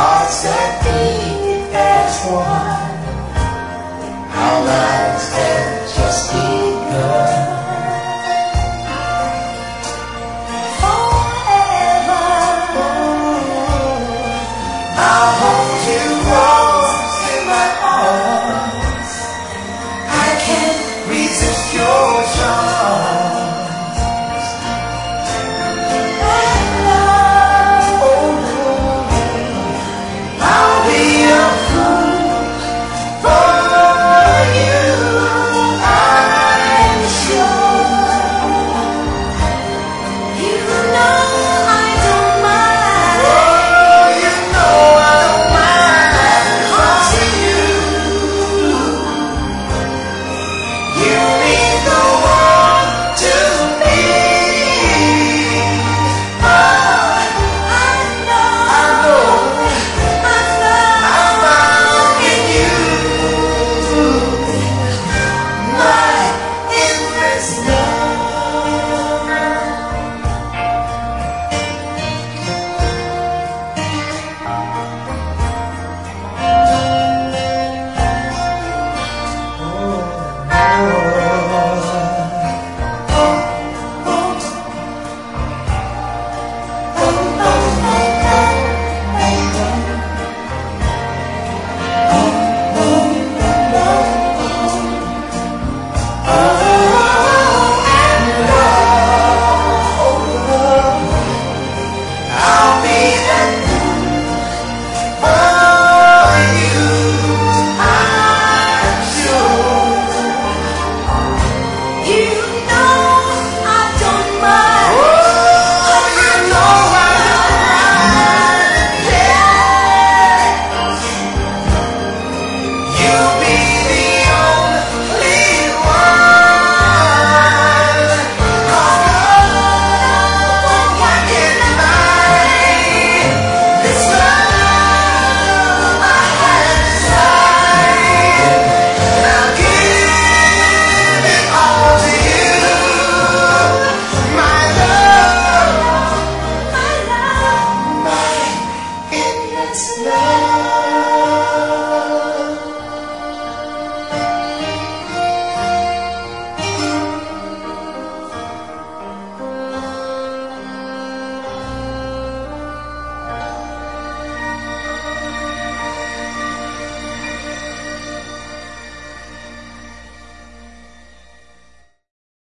hearts that beat as one. Our lives have just begun. forever. Our